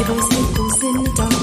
devil's